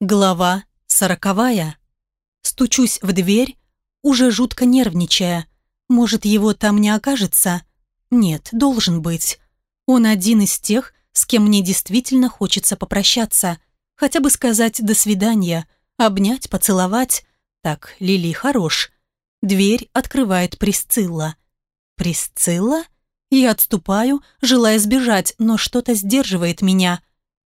Глава сороковая. Стучусь в дверь, уже жутко нервничая. Может, его там не окажется? Нет, должен быть. Он один из тех, с кем мне действительно хочется попрощаться. Хотя бы сказать «до свидания», обнять, поцеловать. Так, Лили хорош. Дверь открывает Присцилла. Присцилла? Я отступаю, желая сбежать, но что-то сдерживает меня.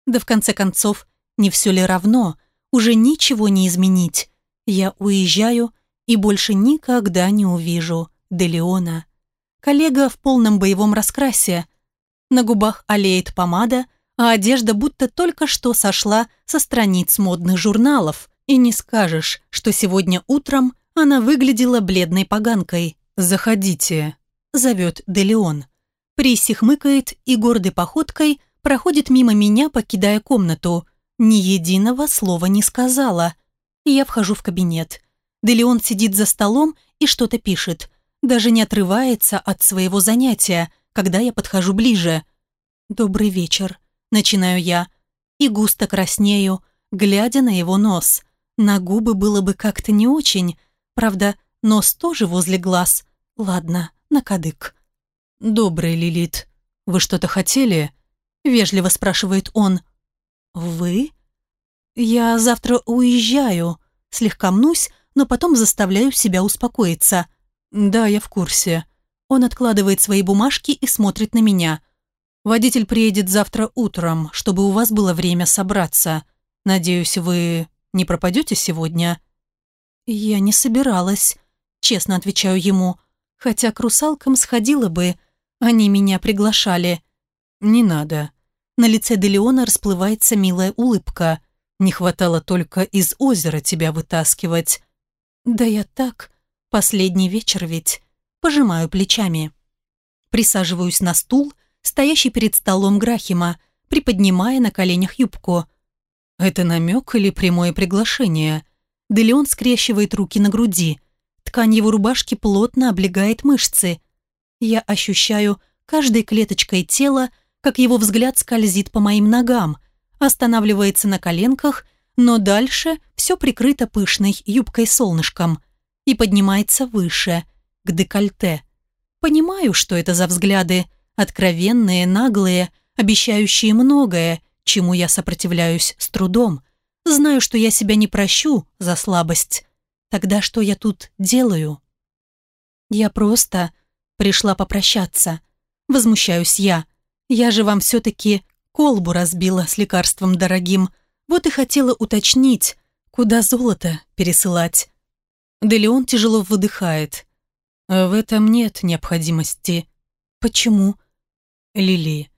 Да в конце концов, не все ли равно, уже ничего не изменить. Я уезжаю и больше никогда не увижу Делеона. Коллега в полном боевом раскрасе. На губах олеет помада, а одежда будто только что сошла со страниц модных журналов. И не скажешь, что сегодня утром она выглядела бледной поганкой. «Заходите», — зовет Делеон. Приси хмыкает и гордой походкой проходит мимо меня, покидая комнату ни единого слова не сказала. Я вхожу в кабинет. Делеон сидит за столом и что-то пишет. Даже не отрывается от своего занятия, когда я подхожу ближе. «Добрый вечер», — начинаю я. И густо краснею, глядя на его нос. На губы было бы как-то не очень. Правда, нос тоже возле глаз. Ладно, на кадык. «Добрый, Лилит. Вы что-то хотели?» — вежливо спрашивает он. «Вы?» Я завтра уезжаю. Слегка мнусь, но потом заставляю себя успокоиться. Да, я в курсе. Он откладывает свои бумажки и смотрит на меня. Водитель приедет завтра утром, чтобы у вас было время собраться. Надеюсь, вы не пропадете сегодня? Я не собиралась, честно отвечаю ему. Хотя к русалкам сходила бы, они меня приглашали. Не надо. На лице Делеона расплывается милая улыбка. Не хватало только из озера тебя вытаскивать. Да я так. Последний вечер ведь. Пожимаю плечами. Присаживаюсь на стул, стоящий перед столом Грахима, приподнимая на коленях юбку. Это намек или прямое приглашение? Делеон скрещивает руки на груди. Ткань его рубашки плотно облегает мышцы. Я ощущаю каждой клеточкой тела как его взгляд скользит по моим ногам, останавливается на коленках, но дальше все прикрыто пышной юбкой-солнышком и поднимается выше, к декольте. Понимаю, что это за взгляды, откровенные, наглые, обещающие многое, чему я сопротивляюсь с трудом. Знаю, что я себя не прощу за слабость. Тогда что я тут делаю? Я просто пришла попрощаться. Возмущаюсь я. Я же вам все-таки колбу разбила с лекарством дорогим. Вот и хотела уточнить, куда золото пересылать. Делеон тяжело выдыхает. В этом нет необходимости. Почему? Лили.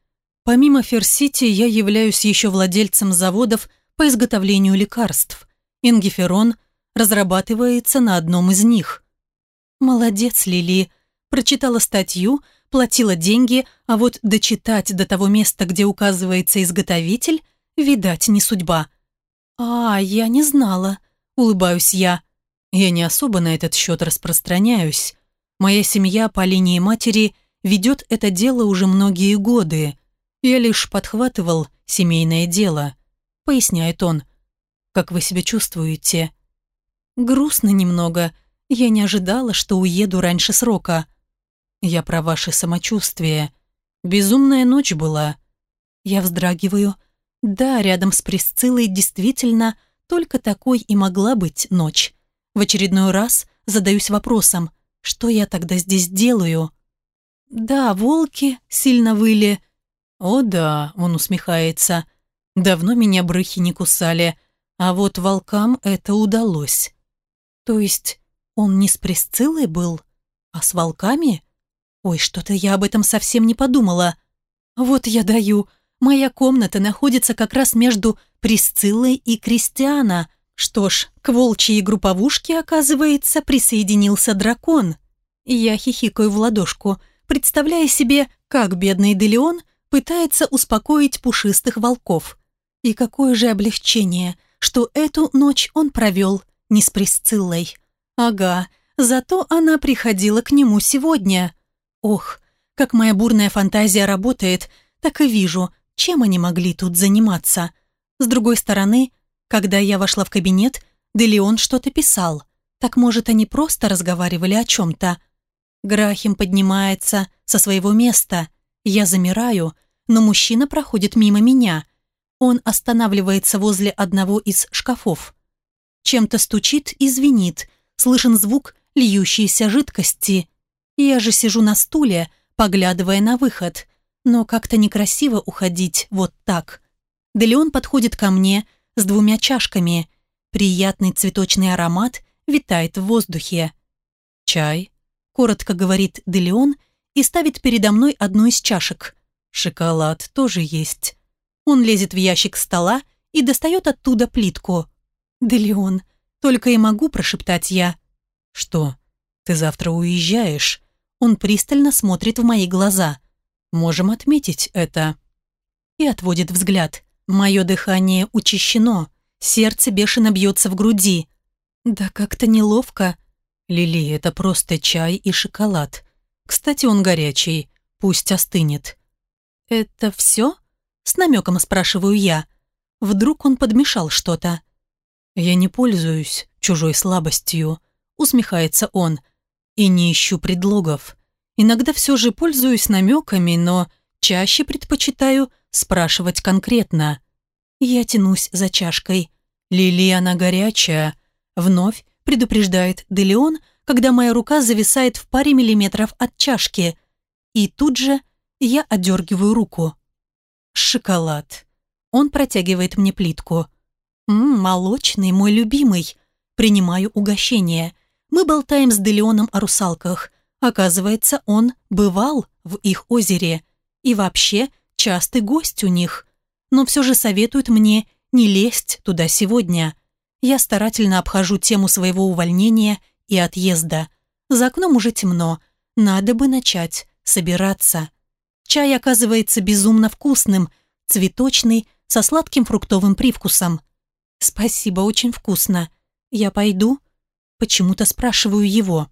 Помимо Ферсити, я являюсь еще владельцем заводов по изготовлению лекарств. Ингиферон разрабатывается на одном из них. Молодец, Лили. Прочитала статью, платила деньги, а вот дочитать до того места, где указывается изготовитель, видать, не судьба. «А, я не знала», — улыбаюсь я. Я не особо на этот счет распространяюсь. Моя семья по линии матери ведет это дело уже многие годы. Я лишь подхватывал семейное дело, — поясняет он. «Как вы себя чувствуете?» «Грустно немного. Я не ожидала, что уеду раньше срока». Я про ваше самочувствие. Безумная ночь была. Я вздрагиваю. Да, рядом с Присциллой действительно только такой и могла быть ночь. В очередной раз задаюсь вопросом, что я тогда здесь делаю? Да, волки сильно выли. О да, он усмехается. Давно меня брыхи не кусали, а вот волкам это удалось. То есть он не с Присциллой был, а с волками? Ой, что-то я об этом совсем не подумала. Вот я даю. Моя комната находится как раз между Присциллой и Кристиана. Что ж, к волчьей групповушке, оказывается, присоединился дракон. Я хихикаю в ладошку, представляя себе, как бедный Делеон пытается успокоить пушистых волков. И какое же облегчение, что эту ночь он провел не с Присциллой. Ага, зато она приходила к нему сегодня. Ох, как моя бурная фантазия работает, так и вижу, чем они могли тут заниматься. С другой стороны, когда я вошла в кабинет, Делеон что-то писал. Так, может, они просто разговаривали о чем-то. Грахим поднимается со своего места. Я замираю, но мужчина проходит мимо меня. Он останавливается возле одного из шкафов. Чем-то стучит и звенит. Слышен звук льющейся жидкости. Я же сижу на стуле, поглядывая на выход. Но как-то некрасиво уходить вот так. Делеон подходит ко мне с двумя чашками. Приятный цветочный аромат витает в воздухе. «Чай», — коротко говорит Делеон и ставит передо мной одну из чашек. «Шоколад тоже есть». Он лезет в ящик стола и достает оттуда плитку. «Делеон», — только и могу прошептать я. «Что? Ты завтра уезжаешь?» Он пристально смотрит в мои глаза. Можем отметить это. И отводит взгляд. Мое дыхание учащено. Сердце бешено бьется в груди. Да как-то неловко. Лили, это просто чай и шоколад. Кстати, он горячий. Пусть остынет. Это все? С намеком спрашиваю я. Вдруг он подмешал что-то. Я не пользуюсь чужой слабостью. Усмехается он и не ищу предлогов. Иногда все же пользуюсь намеками, но чаще предпочитаю спрашивать конкретно. Я тянусь за чашкой. Лили она горячая. Вновь предупреждает Делеон, когда моя рука зависает в паре миллиметров от чашки. И тут же я отдергиваю руку. Шоколад. Он протягивает мне плитку. «М -м, молочный, мой любимый. Принимаю угощение. Мы болтаем с Делионом о русалках. Оказывается, он бывал в их озере и вообще частый гость у них. Но все же советуют мне не лезть туда сегодня. Я старательно обхожу тему своего увольнения и отъезда. За окном уже темно. Надо бы начать собираться. Чай оказывается безумно вкусным, цветочный, со сладким фруктовым привкусом. Спасибо, очень вкусно. Я пойду? почему-то спрашиваю его.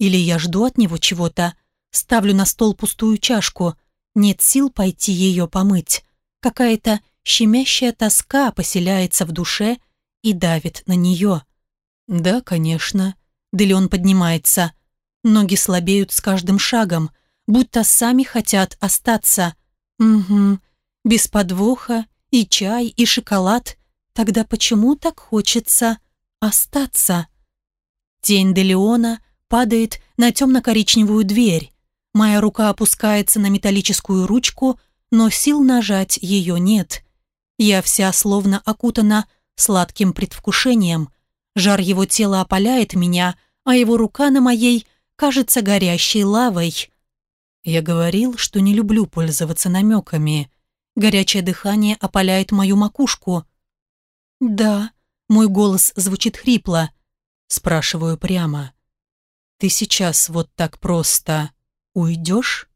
Или я жду от него чего-то, ставлю на стол пустую чашку, нет сил пойти ее помыть. Какая-то щемящая тоска поселяется в душе и давит на нее. Да, конечно. Делион поднимается. Ноги слабеют с каждым шагом, будто сами хотят остаться. Угу. Без подвоха, и чай, и шоколад. Тогда почему так хочется остаться?» Тень Делеона падает на темно-коричневую дверь. Моя рука опускается на металлическую ручку, но сил нажать ее нет. Я вся словно окутана сладким предвкушением. Жар его тела опаляет меня, а его рука на моей кажется горящей лавой. Я говорил, что не люблю пользоваться намеками. Горячее дыхание опаляет мою макушку. «Да», — мой голос звучит хрипло, Спрашиваю прямо. «Ты сейчас вот так просто уйдешь?»